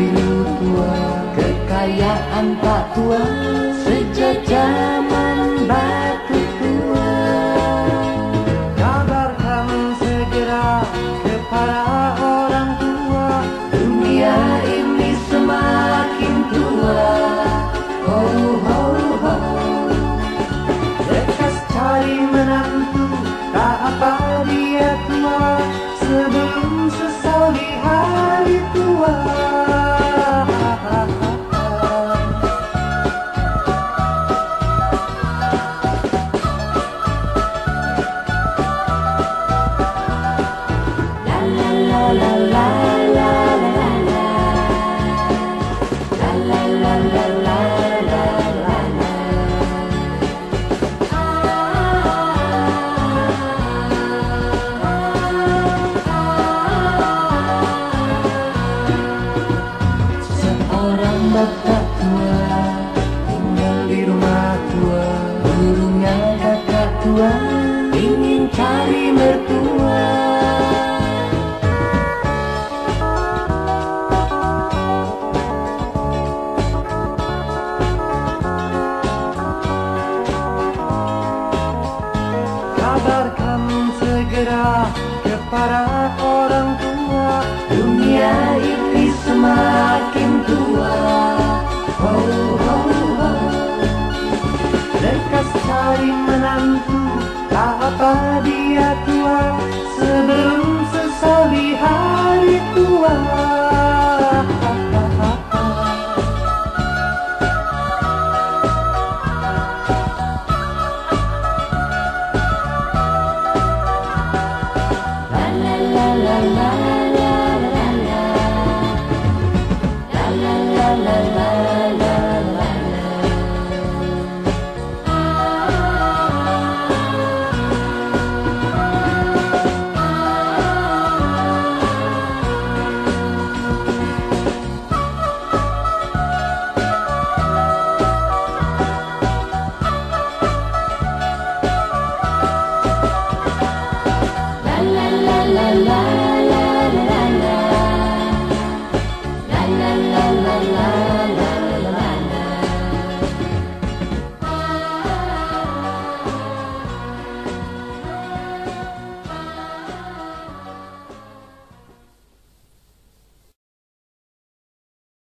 biru tua kekayaan tak tua. Sejak Seorang bapak tua tinggal di rumah tua Burungnya kakak tua ingin cari mertua Kabarkan segera kepada orang la la